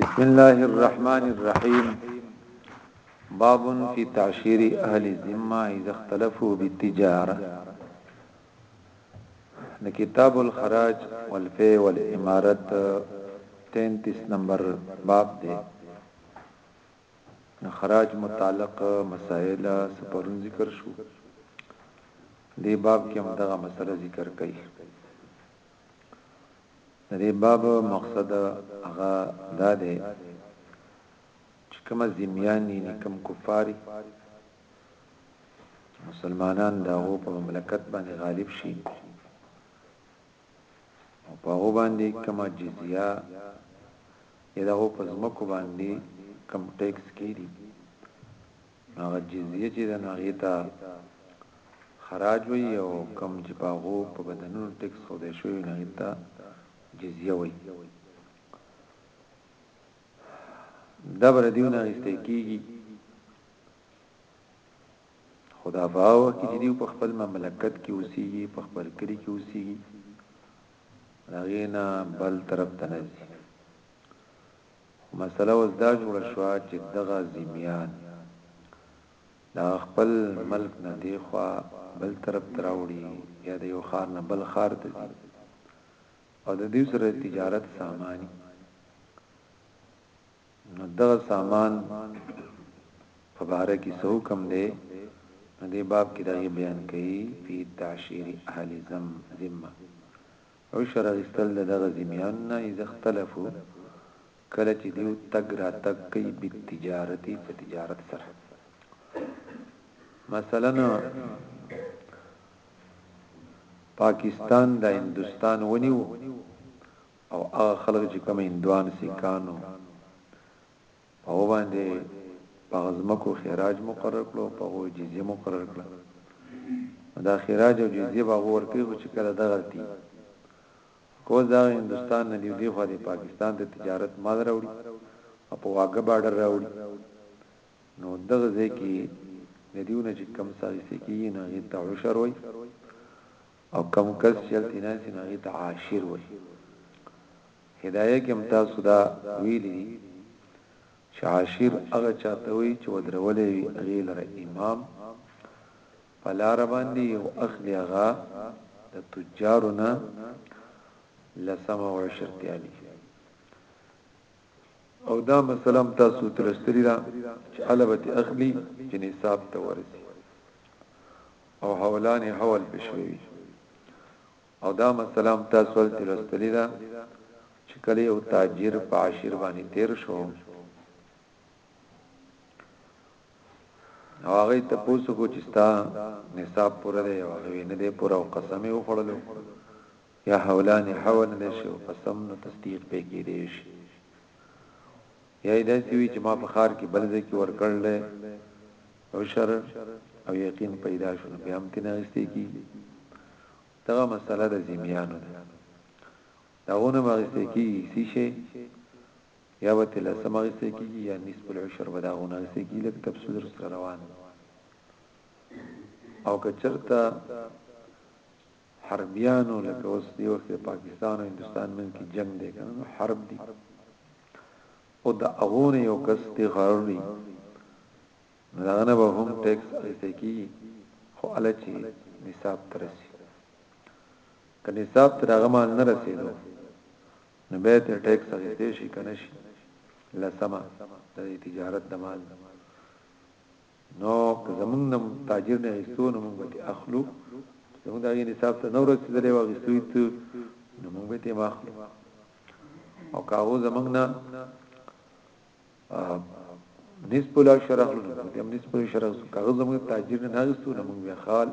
بسم الله الرحمن الرحيم باب في تعشير اهل الذمه اذا اختلفوا بالتجاره د کتاب الخراج والفی والامارت 33 نمبر باب دی خراج متعلق مسائل سپرون ذکر شو دی باب کې هم دغه مسله ذکر کړي د دې باب مقصد هغه دا دی چې کوم ذمیان دي کوم کفاري مسلمانان داغو په مملکت باندې غالب شي او په هغه باندې کوم جزیه یا داغو په ځمکو باندې کوم ټیکس کیږي نو هغه جزیه چې ده نو هغې ته خراج وایي او کم چې په هغو په بدنونو ټکس ښودل شوی وي نو هغې ته جزیه وایي دا به له دیو نه اخیستی کېږي خو دا په هغه وخت کې چې دیو په خپل مملکت کې اوسېږي په خپل کلي کې اوسېږي هغې نه بل طرف ته نه ځي خو مسئله اوس دا جوړه شوه چې دغه ذمیان د هغه خپل ملک نه دې خوا بل طرف ته راوړي یا د یو ښار نه بل ښار ته ځي او د دوی سره تجارت ساماني نو دغه سامان په باره کې څه حکم دی نو دې باب کې دا یې بیان کړي په تعشیر اهل ذم ذمه عشر اخیستل د دغه ذمیانو نه اذا اختلفو کله چې دیو تګ راتګ کوي بالتجارت په تجارت سره مثلا پاکستان د هندستان ونیو او هغه خلک چې کوم هندوان سیکانو په هغو باندې په هغه ځمکو خراج مقرر کړو او په هغو جزیه مقرر کړه دا خراج او جزیه به هغه ورکوي خو چې کله دغه دي کو دا هندستان نه دی دی خو د پاکستان د تجارت مال راوړي او په واګه بارډر راوړي نو دغه ځای کې د دیونه چې کم ساري سکی نه غي تعشر وي او کم کس چې تناسي نه غي تعاشر وي هدايه کې هم تاسو دا ويلي دي چې عاشر هغه چا ته وي چې ودرولې وي هغه لره امام په لار باندې او اخلي هغه د تجارونه لسم او عشرتیا دي او دا مثلا تاسو تلستری دا چې علبت اخلی چې نصاب ته ورسي او حولان حول بشوي او دا مسله هم تاسو هلته لوستلې ده چې کله یو تاجر په عشیر باندې تیر شو او هغه ته پوسو کو چې ستا نصاب پوره دی او هغه نه دی پوره او قسم یې وخړلو یا حولان حول نه شو قسم نو تصدیق پې کې دی شي یا یې داسې وي چې ما په ښار کې بل ځای کې ورکړ دی عشر او یقین پیدا شو بیا هم تنه غستې کی دغه مسله د زمیانو ده داونه مغستې کی سی شي یا به تل سم غستې کی یا نسب العشر به داونه غستې کی لکه تفصیل سره روان او کچرتا حربیانو لکه اوس دی وخت پاکستان او هندستان من کې جنگ دی کنه حرب دی او د هغو نه یو کس دې غرر وي نو د هغه نه به هم ټیکس اخیستل کېږي خو هله چې نصاب ته رسي که نصاب ته د هغه مال نه رسېدو نو بیا ترې ټیکس اخیستې شي که نه شي لسمه د تجارت د مال نو که زمونږ نه تاجر نه اخیستو نو موږ به ترې اخلو زمونږ د هغې نصاب ته نه ورسېدلی و اخیستوی ته نو موږ به ترې ماخلو او کاغو زمنګ نه نصف لا شرح دیم نصف لا شرح کاغو زمنګ تاجر نه ناغستو نه موږ خال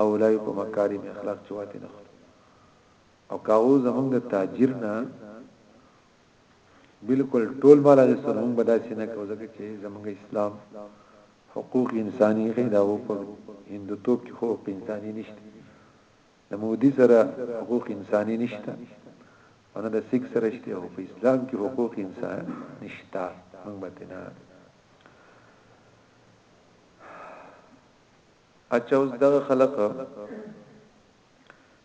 او لای په مکارم اخلاق چواته نه او کاغو زمنګ د تاجر نه بالکل ټول مال هغه سره موږ بداسي نه کوو ځکه چې زمونږ اسلام حقوق انساني غي دا و په هندوتوب کې حقوق انساني نشته د مودي سره حقوق انساني نشته او نه د سیک سره شته او په اسلام کې حقوق انسان نشته موږ به نه اچھا اوس دغه خلق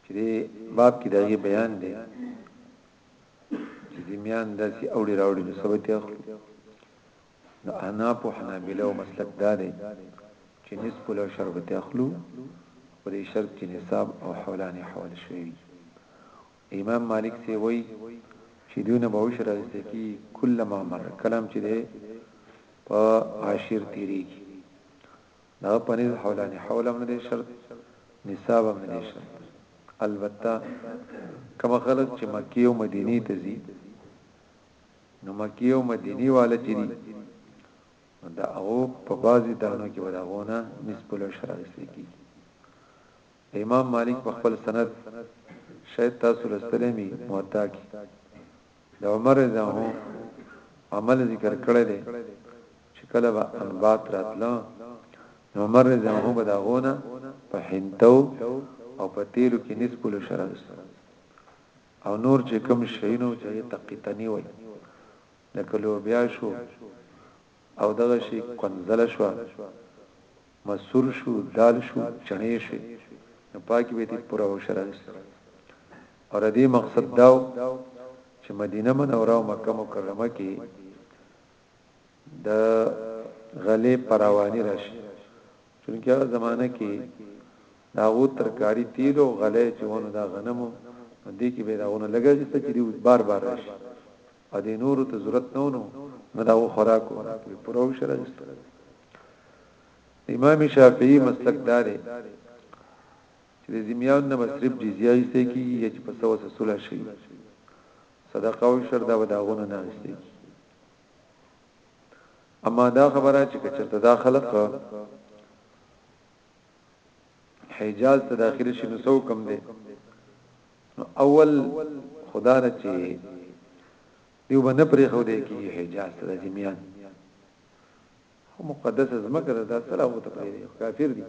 چې باب کې دغه بیان دی چې زمیان داسې اوړي راوړي نو سبته اخلو د احناف او حنابلو مسلک دا دی چې نصف العشر به تخلو په دې شرط چې نصاب او حولان حول شوی وي امام مالک سی وای چې دونه به عشر الزکی کله ما مر کلام چې ده په عاشر تیریږي دا په نس حولان حول هم نه شرط نصاب هم نه شرط البته کما خلق چې مکه او مدینه ته ځي نو مکی او مدینی والا چې دي دا هغه په بازي دانو کې وداغونه نسب له شرایط لیکي امام مالک په خپل سند شاید تاسو لستلمی موتا کې د عمر زه عمل ذکر کړی دی چې کله به انبات راتلو نو عمر زه هم بداغونه په هندو او په تیرو کې نسب له شرایط او نور چې کوم شيونه وو چې هغه ته قطني وايي لکه لوبيا شو او دغه شي کنزله شو مسور شو دال شو چڼې شو نو پاکي به دې پوره وشرنس او د دې مقصد داو چې مدینه منوره او مکه مکرمه کې د غلې په رواني راشي چونکه هغه زمانه کې داغو ترکاری تیل او غلې چې ونه دا غنمو دې کې به داونه لګی چې دې بار بار راشي ا دې نورو ته ضرورت نه ونه نه دا خوراکو په پرو شره جسته امام شافعي مسلک داري چې د زمیان نه مصرف جزیه یې سې کیږي چې په سو سره صلح شي صدقه او شر دا وداغونه نه استي اما دا خبره چې کچرته دا خلق حجاز ته داخل شي نو سو کم دي نو اول خدا نه چې دیو باندې پرې خو دې کې حجاز ته جميعان مقدس زمکه دا سره وته پرې کافر دي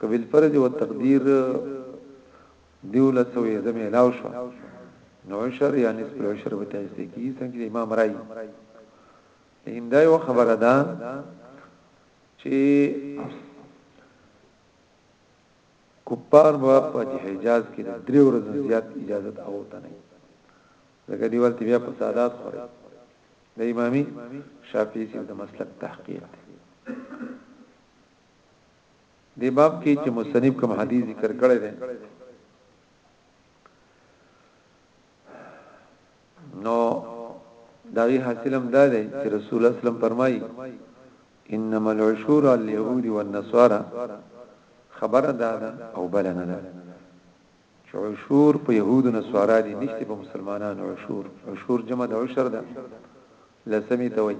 که بالفرض والتقدير ديوله سو يزه ميلاو شو نو عشر یا نصف العشر به تاسو کې څنګه چې امام راي لیکن دا یو خبره ده چې کفار به په حجاز کې د درې ورځې زیات اجازه او ته نه لکه دی ورته بیا په سادات خوري د امامي شافعي سره د مسلک تحقیق دې باب کې چې مصنف کوم حدیث ذکر کړی دی نو داغي حاصلم دا دی چې رسول اسلام فرمایي انما العشور اليهود والنصارى خبر دا ده او بل نه ده چې عشور په يهود او نصارا دي نشته په مسلمانانو عشور عشور جمع د عشر ده لسمی ته وایي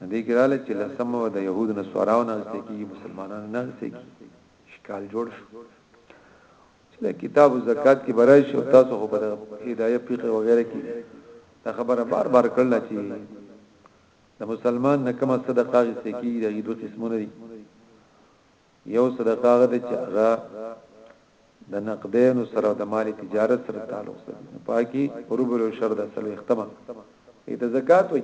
نه دې کې راغلي چې لسمه به د يهودو نصاراو نه اغستې کېږي مسلمانانو نه اغستې کېږي اشکال جوړ شو چې د کتاب او زکات کې برای شو تاسو خو په هدايه فقه وغیرہ کې دا خبره بار بار کړل چې د مسلمان نه کومه صدقه غوښته کیږي دغه دوه قسمونه دي یو صدقه هغه ده چې هغه د نقدینو سره د مال تجارت سره تعلق ساتي نو پاکي ربع العشر د سلو اختمه ایت زکات وي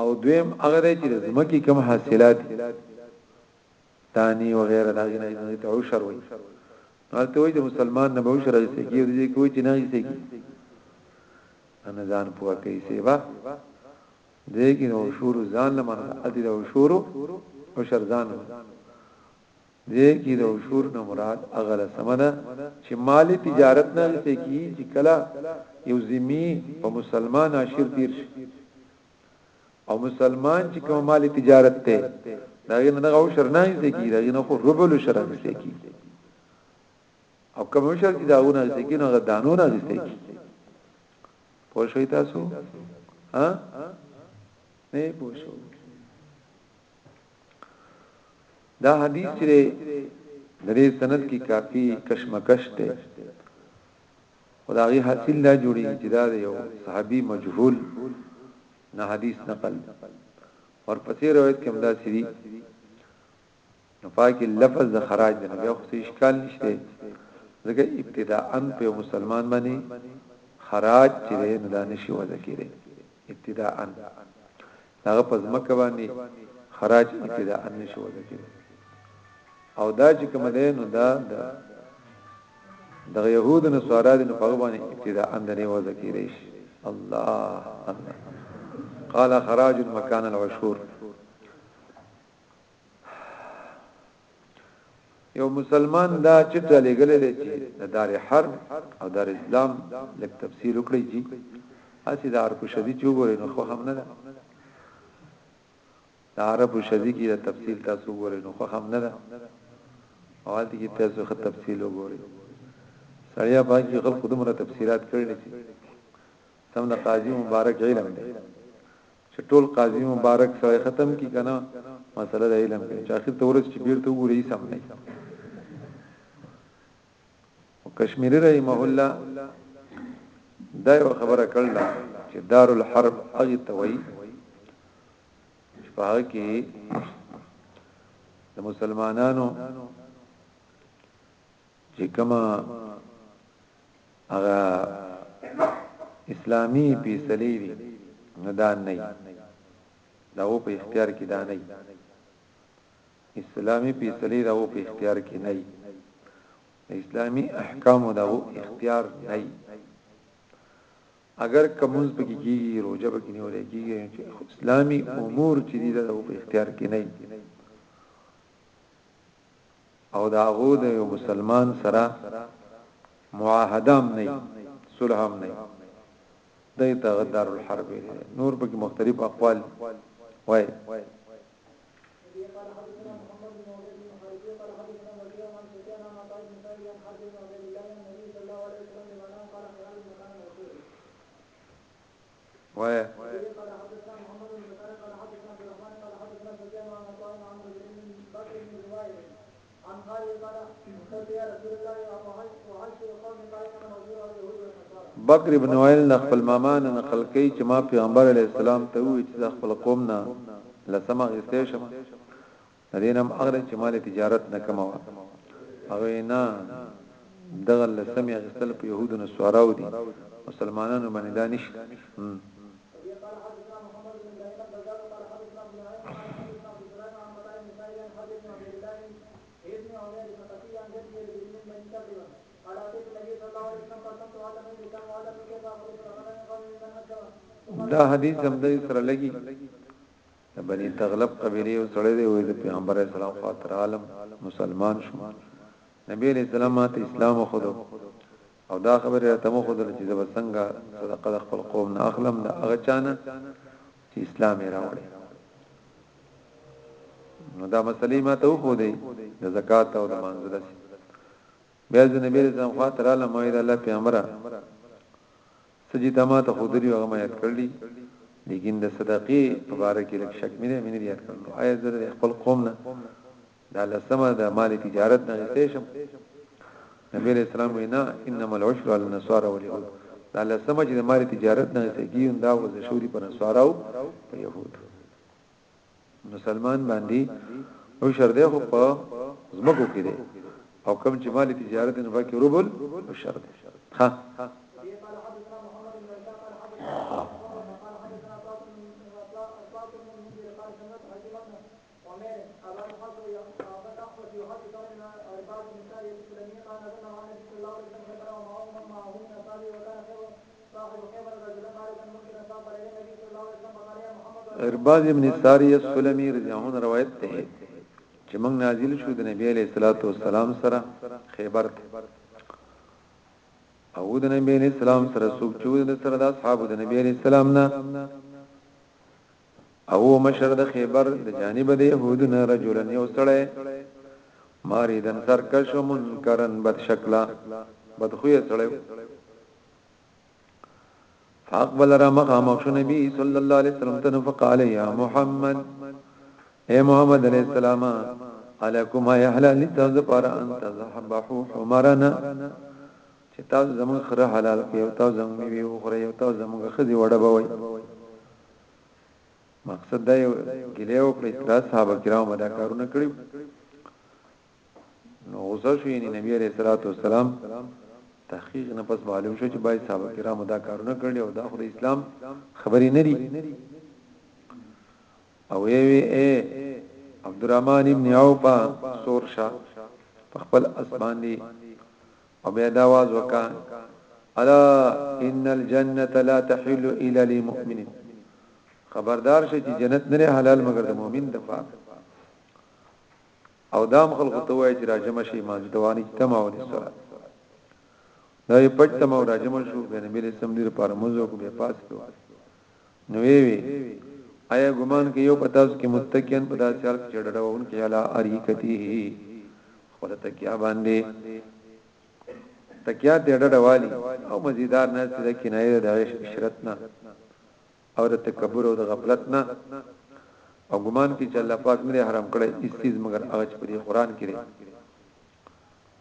او دویم هغه دی چې زمکی کم حاصلات تانی و غیره دا غنه ته عشر وي حالت وي د مسلمان نه عشر رسې کی دي کوی چې نه رسې کی انا ځان پوهه کوي سیوا دې کې نوشور ځان له معنی ده ادي نوشور عشر ځان له دې کې نوشور نه مراد اغل سمدا چې مالی تجارت نه لسته کی چې کلا یو زمي په مسلمان عاشر دیر شي او مسلمان چې کوم مالی تجارت ته دا نه دغه عشر نه لسته کی دا نه خو ربل عشر لسته کی او کوم عشر چې داونه لسته کی نو دانو نه لسته کی پوه شوي تاسو ها نه پوه شو دا حدیث چې د دې سند کې کافي کشمکش دی خدای حاصل دا جوړي چې دا یو صحابي مجهول نه حدیث نقل ورپسې روایت کې همدا سری نو پاکي لفظ د خراج دی نو بیا خو څه اشکال نشته ځکه ابتداءا په مسلمان باندې خراج چې نه دا نشي وځ کېږي ابتداءا هغه په ځمکه باندې خراج ابتدا ان نشو ځکه او دا چې کوم دی نو دا د دغه يهود نو سوارا دي نو په باندې ابتدا ان نه و ځکه ریش الله الله قال خراج مکان العشور یو مسلمان دا چې ټلې غلې دي چې د دار حرب او دار اسلام لک تفسیر وکړي چې اسی دار کو شدی چوغوري نو خو هم نه ده د عرب شدی کې د تفسیر تاسو وګورئ نو خو هم نه ده اول دې کې تاسو خط تفصیل وګورئ سړیا باندې خپل خودمره تفسیرات کړل چې سم د قاضي مبارک علم دی چه ټول قاضی مبارک سړی ختم کی کنه مسله د علم کې چې اخر ته ورځ چې بیرته وګوري هیڅ هم نه او کشمیری رحمه الله دا یو خبره کړل چې دار الحرب هغه ته وایي چې په هغه کې د مسلمانانو چې کومه هغه اسلامی پیسلی دی نو دا نه دا او په اختیار کې دا نه اسلامی پیسلی دا او په اختیار کې نه اسلامی احکام دا او اختیار نه اگر کومز پکې کیږي روزه پکې نیول کیږي چې اسلامی امور چې دي دا او په اختیار کې نه او د هغو د یو مسلمان سره معاهده هم نه صلح هم نه دای ته غدار الحرب نور په مختلف اقوال وای وایه. بکر بن وائل د خپل ماما نه نقل کوي چې ما پیغمبر علیه السلام ته وویل چې د خپل قوم نه لسمه غستې شم د دې نم اغله چې مال تجارت نه کموه هغه نه دغه لسمې اخستل په يهودو نه سواراو دي مسلمانانو باندې دا نشته دا حدیث هم د سره لګي د بني تغلب قبیلې یو سړی دی وایي د پیغمبر علیه السلام خواته راغلم مسلمان شوم نبی علیه السلام ماته اسلام وښودو او دا خبره راته مو خو دل چې زب څنګه صدقه د خپل قوم نه اخلم د هغه چانه چې اسلام یې راوړي نو دا مسلې ما ته خو دی د زکات او د منزله بیا د نبی رسول الله خاطر علم وای د الله پیغمبره څه چی تا ماته ښودلی هغه ما یاد کړلی لیکن د صدقی په باره کی لږ شک می دی می نه دی یاد کړل نو ایا زه د خپل قوم نه دا لسمه د مال تجارت نه غسته شم نبی علیہ السلام وینا انما العشر على النصارى واليهود دا لسمه چې د مال تجارت نه سګیون دا وز شوري په نصاراو په يهود مسلمان باندی عشر دی خو په زمکو کې دی او کم چې مال تجارت نه باقي ربل عشر دی ها ارباز ابن ساریه سلمی رضی الله عنه روایت ده چې موږ نازل شو د نبی علیہ الصلوۃ والسلام سره خیبر ته او د نبی علیہ السلام سره څوک چې د سره د اصحاب د نبی علیہ السلام نه او مشر د خیبر د جانب د يهودو نه رجلن یو سړی ماریدن سرکش منکرن بد شکلا بد خوې سړی فاقبل را مخامخ شو نبی صلی الله علیه وسلم ته فقال یا محمد اے محمد علیہ السلام علیکم یا اهل لتاز پر انت ذبحو حمرنا چې تاسو زمون خره حلال کړئ او تاسو زمون میوه وخورئ او تاسو زمون خزي وډبوي مقصد دا یو ګلیو پر اعتراض صحابه کرام دا کارونه کړی نو غصه شو یعنی نبی علیہ الصلوۃ والسلام تحقیق نه پس معلوم شو چې بای صحابه کرامو دا کارونه کړل او دا خو د اسلام خبرې نه دي او ای وی اے عبدالرحمن ابن عوف سور شاه په خپل اسمان دی او بیا دا واز وکا الا ان الجنه لا تحل الا للمؤمن خبردار شې چې جنت نه حلال مگر د مؤمن د پاره او دام خلق ته وای چې راجم شي مانځ دواني اجتماع ونی سره دا یې پټ تم او راجم شو بین مل سم دیر پر مزو کو به پاس کو نو وی وی آیا ګمان کې یو پتاس کې متکین په داسې حال کې ډډاون کې اعلی اریکتی خپل تکیا باندې تکیا دې ډډوالی او مزیدار نه چې د کنایې د عشرت نه او د تکبر او د غفلت نه او ګمان کې چې الله پاک نه حرام کړي هیڅ چیز مگر هغه چې په قرآن کې لري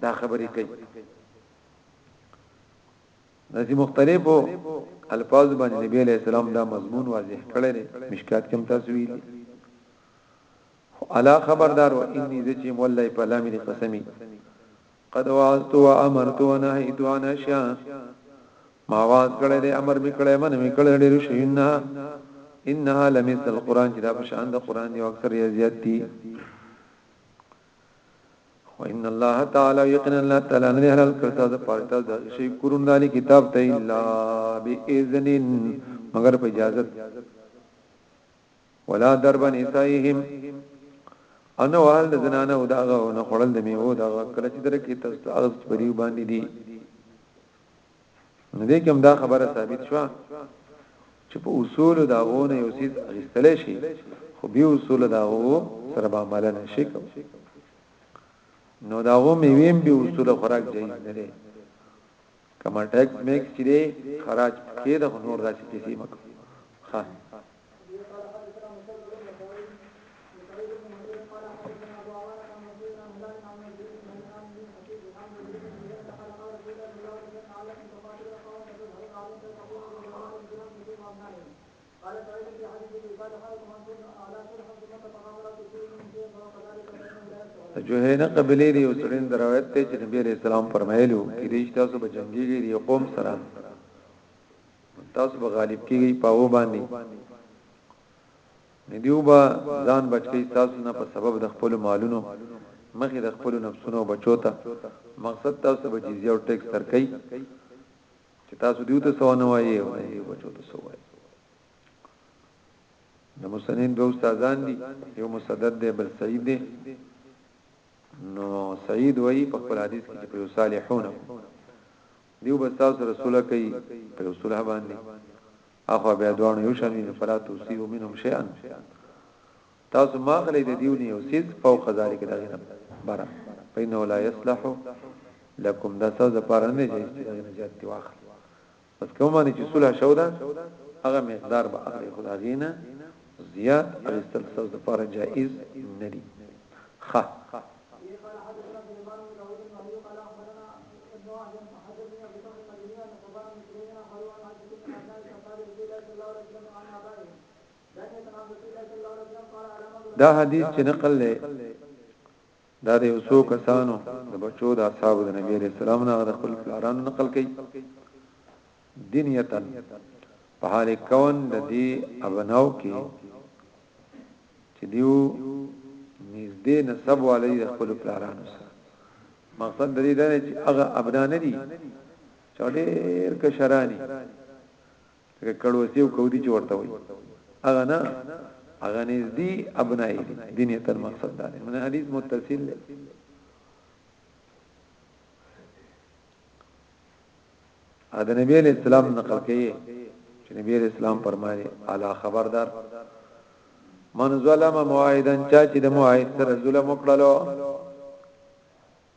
دا خبرې کوي نزي مختلفو الفاظ باندې نبی عليه السلام دا مضمون واضح کړی دی مشکات کوم تاسو ویل الا خبردار و اني ذچ مولای په لامي قسمي قد وعظت وامرت ونهيت عن اشياء ما واز کړه دې امر میکړه من میکړه ډېر شینه انها لمثل القران چې دا په شان د قران دی اکثر یې زیات دي وان الله تعالی یقینا الله تعالی نه حلال کړتا د پارتا د شی کورن دالی کتاب ته الا باذن مگر په اجازه ولا درب نسائهم ان وال د زنانه او داغه او نه خړل د میوه داغه کله چې درکې تاسو ته اغز پریو باندې دي نو دې کوم دا خبره ثابت شو چې په اصول داغونه یو سیس اغستل شي خو به اصول داغو سره به عمل نه شي کوي نو داغو میویم به اصول خوراک جایز نه کما ډک میک چې دی خراج کې د نور داسې کیسې مکو ها قال سعيد في حديث ابي قال حال كمان كنا على كل حمد ما تتحاورا تشير من شيء ما فذلك فإنه لا يستوى جو هي نه قبلي دي او ترين دروایت ته چې نبی عليه السلام فرمایلو کې دې تاسو به جنگيږي دی قوم سره تاسو به غالب کیږي پاو باندې ندیو با ځان بچی تاسو نه په سبب د خپل مالونو مخې د خپل نفسونو بچو ته مقصد تاسو به جزیه او ټیکس ترکي چې تاسو دیو ته سو نه وایي او نه یې بچو ته سو وایي د مسنین دوه استادان دي یو مسدد دی بل سعید دی نو سعید وایي په خپل حدیث کې چې په صالحون دیو بس تاسو رسول کوي په رسول باندې اخو بیا دوه یو شامل فلا توصيو منهم شيئا تاسو ما خلی د دیو نه یو سیز فوق ذالک دغه نه برا فینه لا یصلح لکم دا تاسو د پاره نه جایز دی دغه نه زیات دی واخل پس کوم باندې چې صلح شو دا هغه مقدار به اخلي خدا غینا زیات اغستل سوز د پاره جائز نه دي خ دا حدیث چې نقل لې دا د یوسو کسانو د بچو د اصحاب د نبی علیہ السلام نه د خپل پلارانو نقل کړي دنیتن په حال کون د دې ابناو کې چې دیو نږدې نسب والي د خپل پلارانو سره مقصد د دې دا چې هغه ابنا نه دي چې ډېر کشرانی لکه کړوسی او کودی چې ورته وي هغه نه هغه نږدې ابنای دي دین تر مقصد دا دی من حدیث متصل دی ا د نبی علیہ السلام نقل کوي چې نبی علیہ السلام فرمایي اعلی خبردار من ظلم موعدا چا چې د موعد سره ظلم وکړلو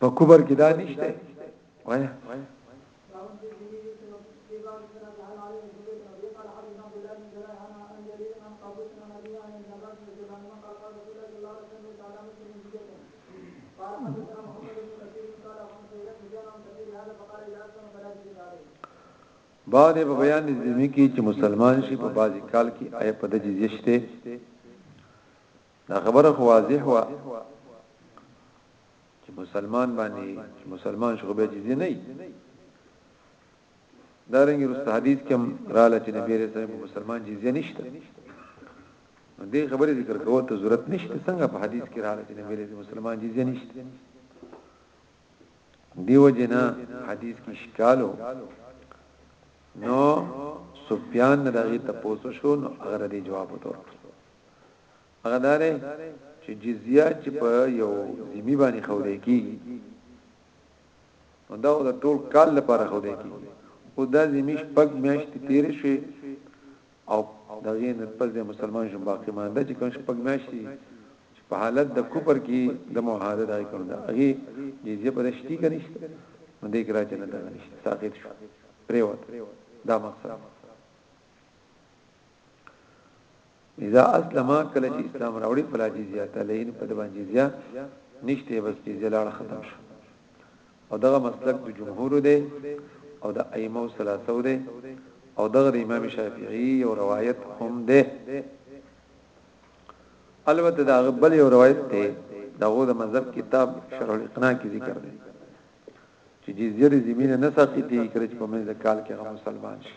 په کوبر کې دا نشته وای بعد په بیان دې کې چې مسلمان شي په بازي کال کې آیا په د جزیه شته دا خبره خو واضح و چې مسلمان باندې چې مسلمان شو به جزيه نه دا رنګ رست حدیث کوم رااله چې نبی رسول الله مسلمان جزيه نشته دې خبره ذکر کوو ته ضرورت نشته څنګه په حدیث کې رااله چې نبی رسول مسلمان جزيه نشته دیو جنا حدیث کې شکالو نو سفیان دغه تپوسو شو نو هغه دې جواب وتور هغه دا دی چې جزیه چې په یو ذمي باندې خوده کیږي نو دا د ټول کال لپاره خوده کیږي او دا ذمي شپږ میاشتې تیر شي او دا یې نه پس د مسلمان شو باقی مانده چې کوم شپږ میاشتې چې په حالت د کوپر کې د معاهده دای کړو دا هغه جزیه پر شتي کني نو دې کرا چې نه دا نشته ساقط شو پریوت دا مقصد اذا اسلم کله چې اسلام راوړي په لاجی زیات لین په دبان جزیا نشته بس چې زلال ختم شو او دغه مسلک د جمهور دی او د ائمه ثلاثه دی او دغه امام شافعی او روایت هم دی البته دا بل یو روایت دی دغه د مذهب کتاب شرح الاقناع کې ذکر دی چې جزیه زمينه نه ساقطي کړي په منځ کال کې غو مسلمان شي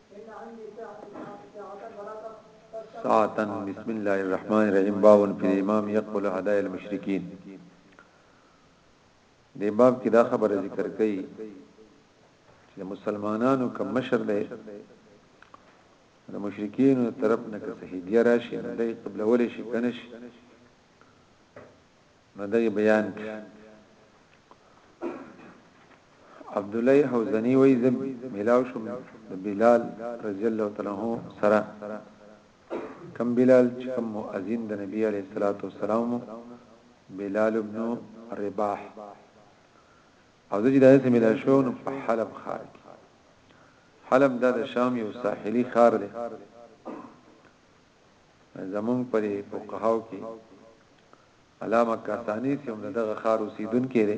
ساعتا بسم الله الرحمن الرحیم باب فی الامام یقبل هدای المشرکین دی باب کې دا خبره ذکر کړي چې مسلمانانو کوم مشر دی د مشرکین طرف نه که صحیح دی راشي نه دی قبل ولې شي کنه شي نو دغه بیان کې عبد الله حوزنی وای زم ملاو شم د بلال رضی الله تعالی عنہ سره کم بلال چې کم مؤذن د نبی علیه الصلاۃ والسلام بلال ابن رباح او د جدای سره ملاو شو نو په حلب خار کې حلب د شام یو ساحلی خار دی زمونږ په دې فقهاو کې علامه کاسانی چې هم دغه خار اوسیدونکو دی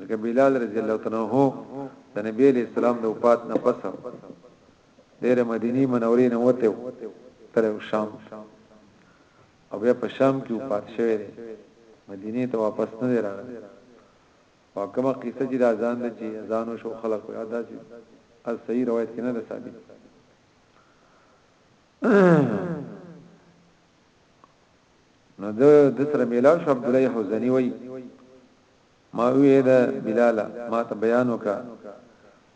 ځکه بلال رضی الله تعالی عنہ د نبی علیہ السلام د وفات نه پس ډېر مدینی منورې نه وته تر شام او بیا په شام کې وفات شوی دی مدینه ته واپس نه راغلی او کومه قصه چي د اذان ده چي اذان وشو خلق وي داسي از صحیح روایت کې نه ده ثابت نو د د سره میلاو شو عبد الله حزنی وای ما وی دا بلال ما ته بیان وکا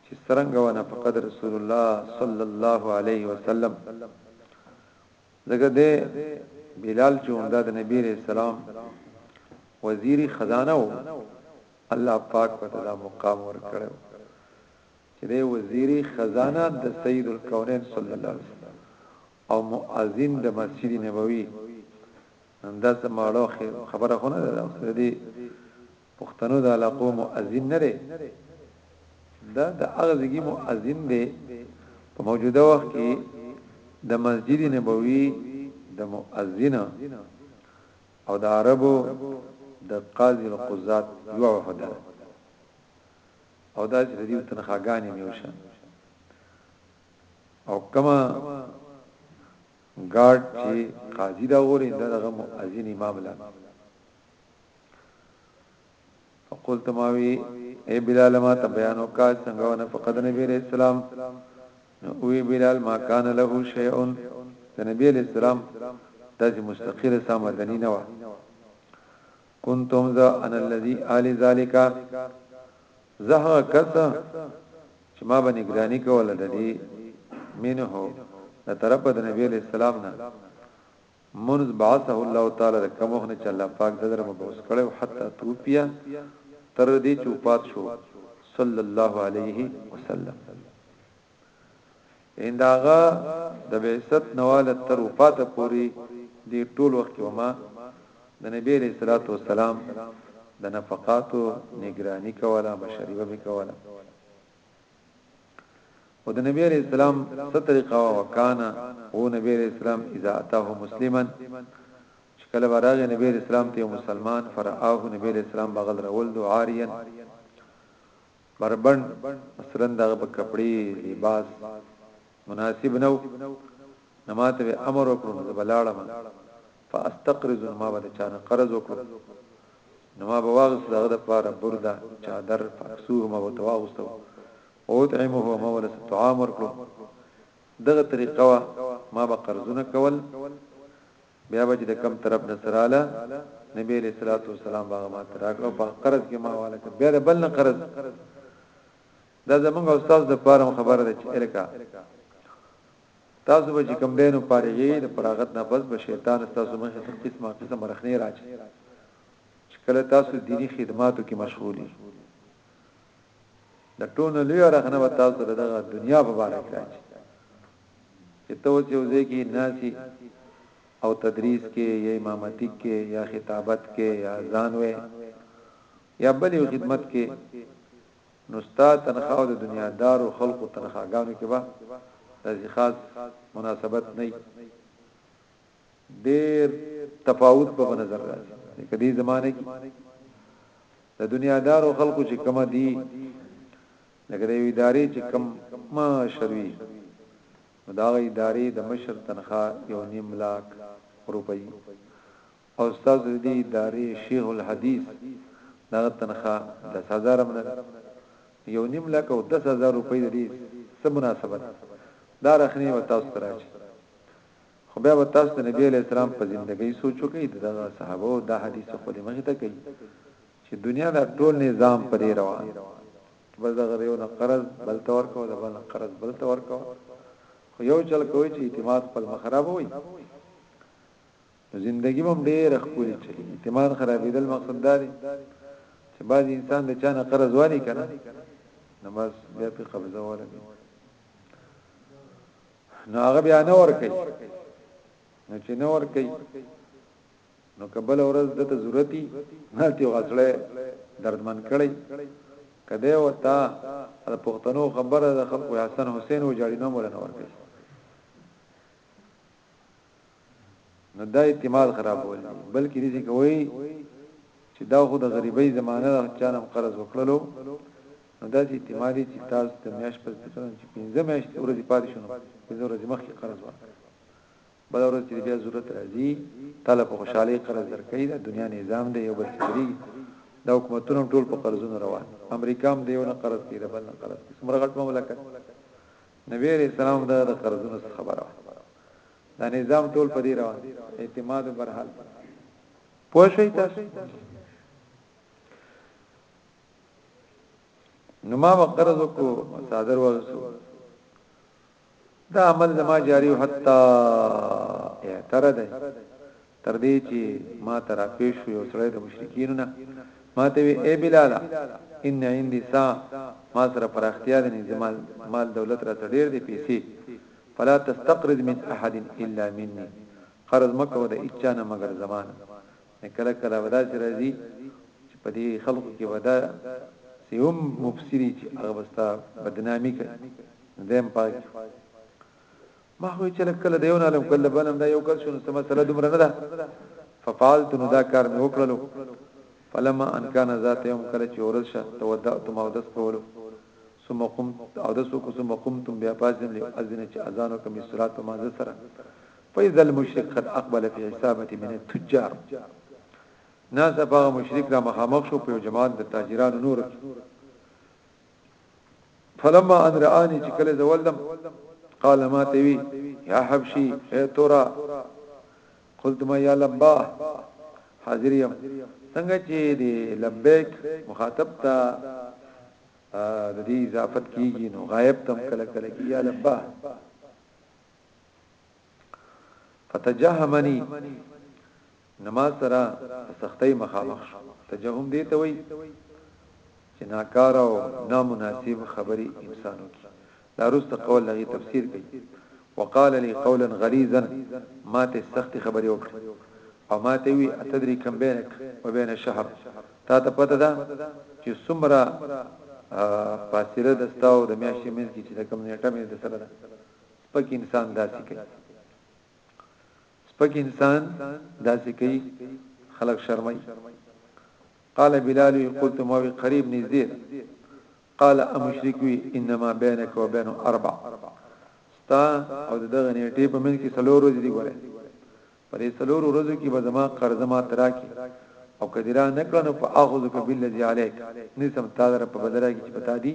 چې څنګه ونه فقد رسول الله صلی الله علیه وسلم ځکه دی بلال چې هم د نبی عليه السلام وزیر خزانه وو الله پاک په دا مقام ور کړو چې دی وزیر خزانه د سید الکونین صلی الله علیه وسلم او مؤذن د مسجد نبوي دا سماړو خبره خونه ده د دې پښتنو د علاقو مؤذن نه دی دا د اغزګي مؤذن دی په موجوده وخت کې د مسجد نبوي د مؤذن او د عربو د قاضي القضات یو وحده او دا چې دې تنخواګانې میوشه او کما ګارد چې قاضي دا غوري دغه مؤذن امام لا فقلت ماوي اي بلال ما ته بیان وکا څنګه ونه فقد نبی عليه السلام نو وی بلال ما کان له شيء د نبی عليه السلام داسې مستقله سامدنی نه و كنتم ذا انا الذي آل ذلك زه کس چې ما به نگرانی کوله د دې منه د طرف د نبی عليه السلام نه منذ بعثه الله تعالی د کوم وخت نه چې الله پاک ددره مبعوث کړی او حتی توفی تر دې چې وفات شو صلی الله علیه وسلم ان داغه د بعثت نواله تر وفات پوري دی ټول وخت وما د نبی علیہ الصلوۃ والسلام د نفقاتو نگرانی کوله مشریبه وکوله او د نبی عليه السلام ستريقه وکانا او نبی عليه السلام اذا اتاه مسلما شکل براغ نبی عليه السلام ته مسلمان فرآه نبی عليه السلام بغل رول دو عاريا بربند مثلا دغه په کپڑے لباس مناسب نو نماته امر وکړو زبلاړه فاستقرض ما بده چانه قرض وکړو نو ما بواغس دغه د پاره برده چادر فاکسوه ما وتواغستو او طعمه ما ولس طعام ورکړو دغه طریقه وا ما به قرضونه کول بیا به چې د کم طرف نصراله نبی علیہ الصلوۃ والسلام باغ ما تراکړو په قرض کې ما والا بیا د بل نه قرض دا زمونږ استاد د پاره خبره ده چې الکا تاسو به چې کوم دی نو فارغي د فراغت نه پس به شیطان تاسو مخې ته قسمه قسم رخنه راچي چې کله تاسو دینی خدماتو کې مشغولي د ټونو لوی رخنه به تاسو له دغه دنیا په باره کې راځي چې ته اوس یو ځای کې ناسي او تدریس کې یا امامتیک کې یا خطابت کې یا ځانوي یا بل یو خدمت کې نو ستا تنخوا او د دنیا دارو خلقو تنخواګانو کې به داسې خاص مناسبت نه وي ډیر تفاوت په نظر راځي لکه دې زمانه کې د دنیا دارو خلکو چې کم دي لکه د ادارې چې کم ما شروي دا ادارې د مشر تنخواه یو نیم لاک روپۍ او ستاسو د دې ادارې شیخ الحدیث د هغه تنخوا لس هزاره هم نه ده، یو نیم لک او دس هزار روپۍ د دې څه مناسبت دی؟ دا رخنې به تاسو ته راچی، خو بیا به تاسو د نبی علیه السلام په زندګۍ سوچ وکړئ، د دغه صحابوو دا حدیث خو دې مخې ته کوي چې دنیا دا ټول نظام په دې روان دی چې بس دغه د یو نه قرض بل ته ورکوه، د بل نه قرض بل ته ورکوه، خو یو چل کوئ چې اعتماد خپل مه خرابوئ. نو زندګی مو ډیره ښکلی چلی اعتماد خرابیدل مقصد دا دی چې بعض انسان د چانه قرض والی کنه نو بس بیا په قبضه وره دی نو هغه بیا نه ور کوي نو چې نه ور کوي نو کبل ورځ دته ضرورتي نه تی غسړې دردمن کړي کده وتا د پښتنو خبره د خلکو حسن حسین او جاړي نو مولا نه ور کوي نو دا اعتماد خرابول دي بلکې دې کوي چې دا خو د غریبۍ زمانه ده چانم قرض وکړلو نو دا چې اعتمادي چې تاسو د میاش په سترګو چې پنځه میاش ورځې پاتې شونه پنځه ورځې مخکې قرض ورکړي بل ورځ چې بیا ضرورت راځي تاله په خوشحالي قرض درکې دا دنیا نظام دی یو بل سری دا حکومتونه ټول په قرضونو روان امریکا هم دیو نه قرض کوي بل نه قرض کوي څومره غټ مملکت نبی رسول الله دا قرضونو خبره دا نظام ټول په دې روان اعتماد بر حال پوه شئ تاسو نو ما وقرض کو صادر ورسو دا عمل زما جاری حتا اعترض تر دې چې ما ته راپېښ شو یو سړی د مشرکینو نه ما ته وی اې بلاله ان عندي سا ما سره پراختیا د نظام مال دولت را ډیر دی پیسې فلا تستقرض من احد الا مني قرض مکو د اچا نه مگر زمان کله کله ودا چې راځي چې په دې خلکو کې ودا سيوم مفسري چې هغه بستا بدنامي کوي دیم پاک ما وې چې لکه د یو عالم کله بنم دا یو کس شنو ته مسله دومره نه ده ففعلت نو دا کار مې وکړلو فلما ان کان ذات یوم کله چې اورز شه تودعت ما ودس کولو ثم قمت او دسو کو ثم قمتم بیا پاسم له اذن چې اذان وکم صلات په مازه سره فاذا المشرك قد اقبل في حسابه من التجار ناس هغه مشرک را مخامخ شو په جماعت د تاجرانو نور کې فلما ان رآني چې کله زولم قال ما ته وی یا حبشي اے تورا قلت ما یا لبا حاضر یم څنګه چې دی لبیک مخاطب ته د دې اضافت کیږي نو غائب تم کله کله کی یا لبا فتجهمنی نه ما سره په سختۍ مخامخ شو تجهم دې ته وایي چې ناکاره او نامناسب خبرې انسان وکړي دا روسته قول لغي تفسیر کوي وقال لي قولا غليظا ما ته سخت خبرې وکړي او ما ته وی اتدري کم بینک و بین شهر تا ته پته ده چې سمرا فاصله دستاو د میاشتې منځ کې چې د کم نیټه مې د سره ده سپک انسان داسې کوي سپک انسان داسې کوي خلق شرمای قال بلال قلت ما وی قریب نږدې قال امشرک وی انما بینک و بین اربع ستا او دغه نیټه په من کې سلور ورځې دی ګوره پرې سلور ورځو کې به زما قرض ما تراکي او کدیرا نکړنو په اخذ کبل الذی علیک نسم تعالی په بدره کې پتا دی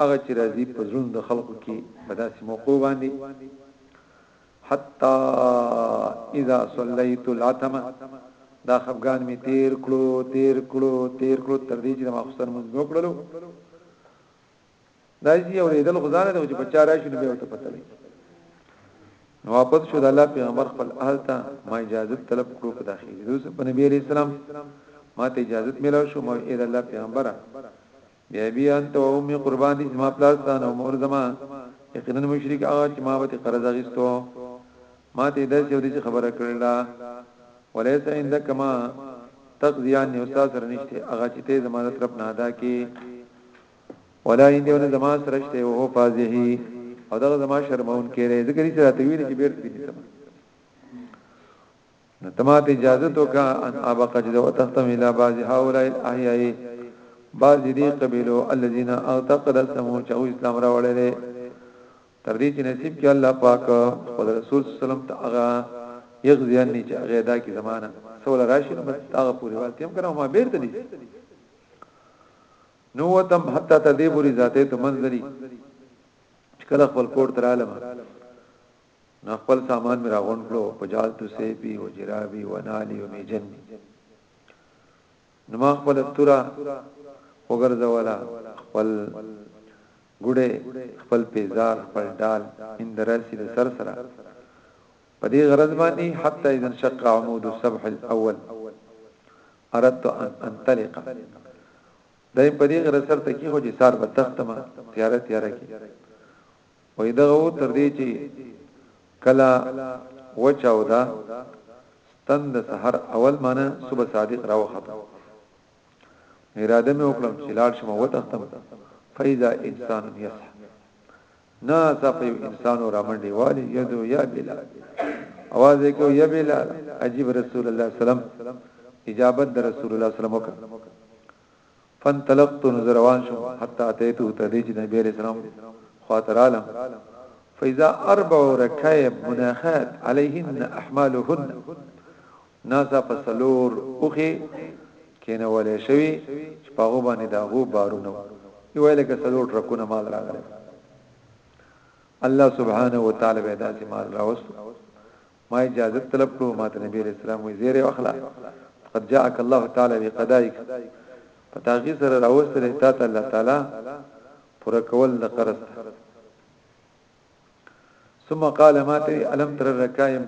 هغه چې راځي په زړونو د خلقو کې په داسې موقعو باندې حتی اذا صلیت العتمه دا خفګان می تیر کړو تیر کړو تیر کړو تر دې چې ما خسر مونږ نو کړلو دا چې یو لیدل خدانه ته چې بچا راشي نو به ته پته لګي نو واپس شو د الله پیغمبر خپل اهل ته ما اجازه طلب کړو په داخلي دوس په نبی عليه السلام ما ته اجازه ملو شو ما اې د الله پیغمبره بی ابي انت او امي قربان دي زما پلار ستانه او مور زما یقینا مشرک هغه چې ما به قرض اغستو ما ته داس یو دې خبره کړل دا وليس عندك ما تقضيان نه استاد سره نشته هغه چې ته زما طرف نه ادا کی ولا عندي ونه زما سره شته او هو فازهي او دا زما شرمون کړي ذکر چې راته ویل چې بیرته دې سم نو ته ماته اجازت وکا ان ابقا چې دا وتختم الى بعض هؤلاء الاحیاء بعض دې قبیلو الذين اعتقد سمو چې اسلام راوړل تر دې چې نصیب کې الله پاک خپل رسول صلی الله علیه وسلم ته هغه یغزیانی چې هغه دا کی زمانہ سول راشد بس هغه پوری واسطه هم کړو ما بیرته دي نو تم حتا تدیبری ذاته ته منځري کله خپل کوټ تر عالم نو خپل سامان مې راغونډ کړو په جال تو سیفی و جرابی و نالی و میجن می نو ما خپل تورا وګرځولا خپل ګډه خپل پیزار خپل ډال اندراسي د سر سره په دې غرض باندې حتی اذا شق عمود الصبح الاول اردت ان انطلق دای په دې غرض سره تکي خو چې سار په تختما تیاره تیاره کې وې دغه و تر دې چې کلا وچاو دا ستند سحر اول معنی صبح صادق راو خطا اراده مې وکړم چې لاړ شم و تختم فیضا انسان یسح نا صف یو انسان را منډي والی یدو یا بلال आवाज یې کو یا بلال عجیب رسول الله سلام اجابت در رسول الله سلام وکړه فانطلقت نو زه روان شوم حتی اتيته تر دې چې د نبي عليه السلام خوا ته رالم فاذا اربع رکائب مناخات عليهن احمالهن ناسا په سلور اوخه کینولې شوی چې په هغه باندې دا هو بارونه یو لکه سلور ټرکونه مال راغله الله سبحانه و تعالی به داسې مال راوست ما اجازت طلب کړو ماته نبی علیہ السلام وی زیره واخلا فقد جاءك الله تعالی بقدائك پتاغي سره راوستل تا ته الله تعالی پر کول د قرض ثم قال ما تري الم تر الركائم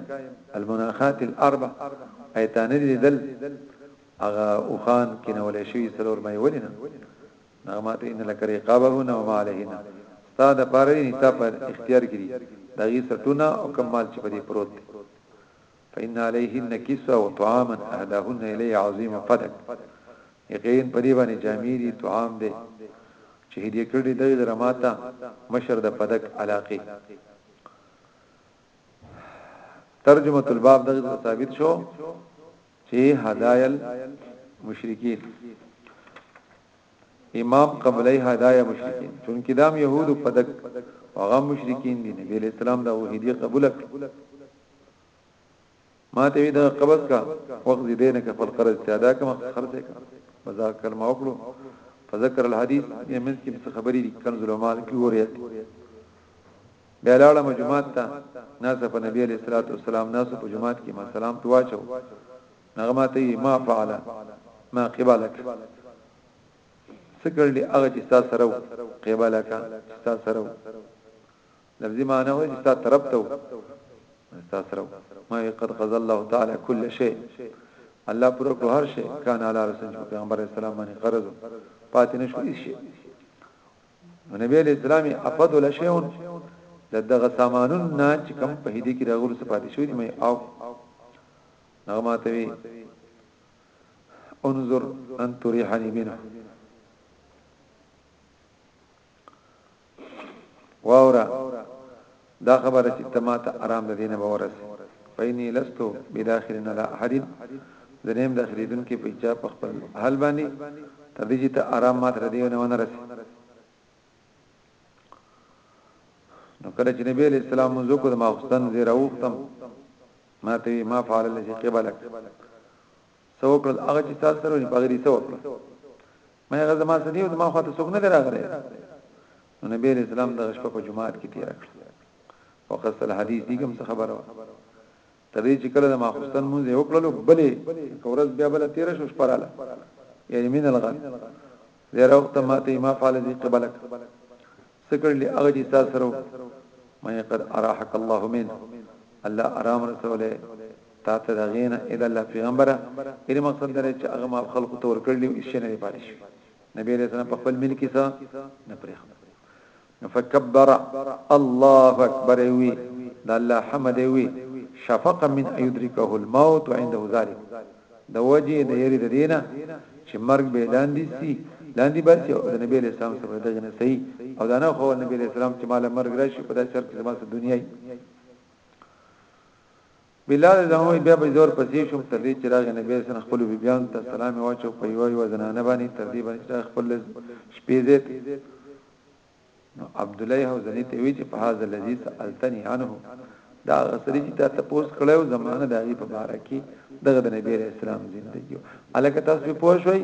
المناخات الاربع ايتان دل اغا اوخان کینول شي سلور مې ولینه هغه ماته ان لک رقابهن وما عليهن ستا د پاره دي تا په اختیار کې دي دا غي سټونه او کمال چې په دې پروت دي فإن عليهن كسوة وطعاما أهداهن إلي عظيم فدك یقین په دې باندې جامې دي طعام دي چې هدیه کړې د رماته مشر د فدک علاقه ترجمه الباب دغه ثابت شو چې هدايا المشرکین امام قبلی هدايا مشرکین چونکی دام يهود په دک هغه مشرکین دي نبی اسلام دا وحیدی قبول کړ ما ته وی دا قبض کا وخت دې نه خپل قرض ته ادا کما خرڅه کا مزا کلمه وکړو په ذکر الحديث یې من کې څه خبرې دي کنز المال کې وریا بیا لاړه مجمعات ته ناس په نبی عليه الصلاه والسلام ناس په جمعات کې ما سلام ته واچو نغمه ته ما فعل ما قبلك سکړلې هغه چې تاسو سره قبلك تاسو سره لفظي معنی وایي چې تا طرف ته وو تا سره ما وی قد قضى الله تعالی كل شيء الله پر کړو هر شي کان علی رسول پیغمبر اسلام باندې قرض پاتې نشو هیڅ شي نبی علیہ السلام افد ولا شيء دغه سامانون نه چې کم په دې کې راغلو صفات شو دي مې او هغه ماته وی انظر ان تريحني منه واوره دا خبره چې ته ماته آرام د دینه به ورسې فینی لستو بداخل نه لا حدین زنیم داخلیدون کې په چا په خپل حل باندې تر دې چې ته آرام ماته ردی نه ونه رسې نو کله چې نبی علیہ السلام منځ کو د ماخستن زیرا وختم ما ته ما فعل الذي قبلك څه وکړل هغه چې تاسو سره ونی پغری څه وکړل مې هغه زما سره دیو زما خواته څوک نه دراغله نو نبی اسلام د شپه په جمعات کې تیر کړ او قصل حدیث دي کوم څه خبره و تر دې چې کله د ماخستن مونږ یو کړلو بلې کورز بیا بل تیر شو شپراله یعنی من الغد زیرا وخت ما ته ما فعل دي قبلک څه کړل هغه دي تاسو سره مې قد اراحك الله منه الله آرام رسوله تا ته دا غینا اې د الله پیغمبره یې مقصد درې چې هغه ما خلق تور کړل او شي نه پاتې شي نبی رسول الله په خپل مل کې څه نه پرې فكبر الله اکبر وی دا الله حمد وی شفق من ايدركه الموت وعنده ذلك د وجه د یری د دینه چې مرګ به لاندې سي لاندې باسي او د نبی له سلام سره د جنت سي او دا نه خو نبی له سلام چې مال مرګ راشي په داسې شرط کې زما سره دنیاي بلال زموږ بیا به زور پسې شوم تر دې چې راغ نبی سره خپل بیان ته سلام واچو په یو یو زنانه باندې تر دې باندې خپل شپې زیت نو عبدالله حوزنی ته وی چې په هاذا الذی سالتنی عنه دا غسری چې تا تپوس کړو زمانه د هغه په باره کې دغه د نبی رسول اسلام زندګیو الکه تاسو په پوه شوي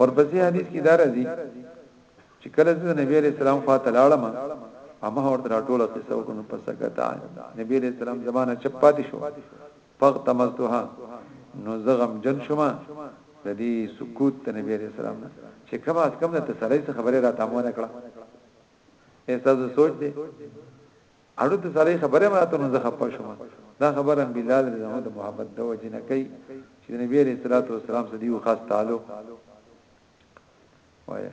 ورپسې حدیث کې دار دي چې کله د نبی رسول اسلام خواته لاړم اما ورته ټوله قصه وکړو پس کته نبی رسول اسلام زمانه چپاتې شو فاغتمزتها نو زه غمجن شوم د دې سکوت د نبی عليه السلام نه چې کم از کم د تسلی څخه خبره را تامو نه کړه احساس سوچ دی اړو ته سړی خبره ماته نو زه خپه شوم دا خبره بلال رضی الله د محبت د وجه نه کوي چې د نبی عليه الصلاه والسلام سره یو خاص تعلق وایا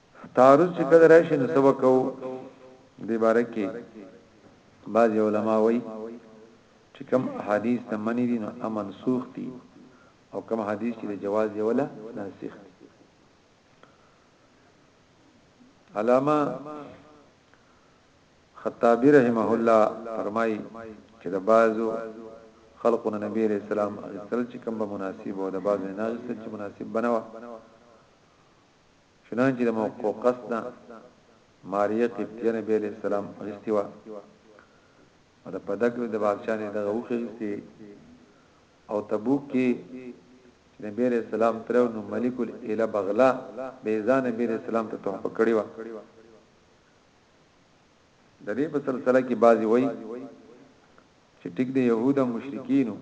تعارض چې کله راشي نو سبا کو د باره کې بعض علما وایي چې کوم حدیث ته منی دي نو امن سوخ دي او کوم حدیث چې د جواز دی ولا ناسخ دي علامه خطابی رحمه الله فرمایي چې د بعضو خلقونه نبی رسول الله صلی الله علیه وسلم چې کوم به مناسب او د بعضو نه چې مناسب بنوا چنانچه د موقوقس نه ماریه قبطیه نبی علیه السلام اغیستی وه او د پدک د بادشاہ نه دغه وخی اغیستی او تبوک کې چې نبی علیه السلام ترو نو ملک الاله بغلا بیزان نبی علیه السلام ته تحفه کړی وه د دې په سلسله کې بعضی وای چې ټیک د يهودا مشرکینو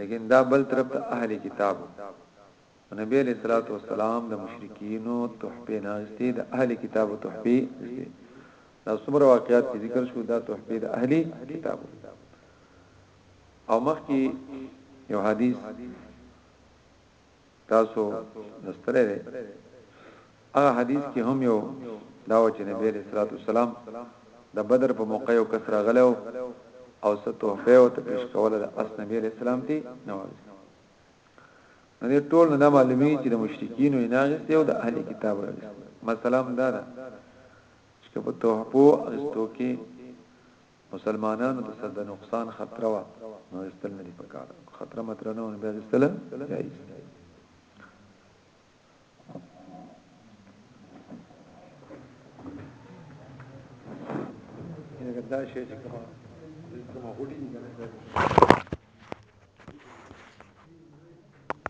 لیکن دا بل طرف ته اهل کتاب وو نو نبی علیه الصلاة والسلام د مشرکینو تحفې نه اخیستې د اهل کتابو تحفې اخیستې دا څومره واقعات چې ذکر شو دا تحفې د اهل کتابو او مخکې یو حدیث تاسو لستره دی هغه حدیث کې هم یو داو چې نبی علیہ الصلوۃ والسلام د بدر په موقع یو کس راغلو او څه تحفه او ته پیش کوله د اس نبی علیہ السلام دی نو نو دې ټول نه معلومی چې د مشرکین او ناغست یو د اهلی کتاب راځي مثلا دا ده چې په تحفه اغستو کې مسلمانانو ته سره د نقصان خطر وه نو ایستل نه دي پکار خطر مطرح نه ونه بیا ایستل جایز دي دا شی چې کومه کومه غوډي نه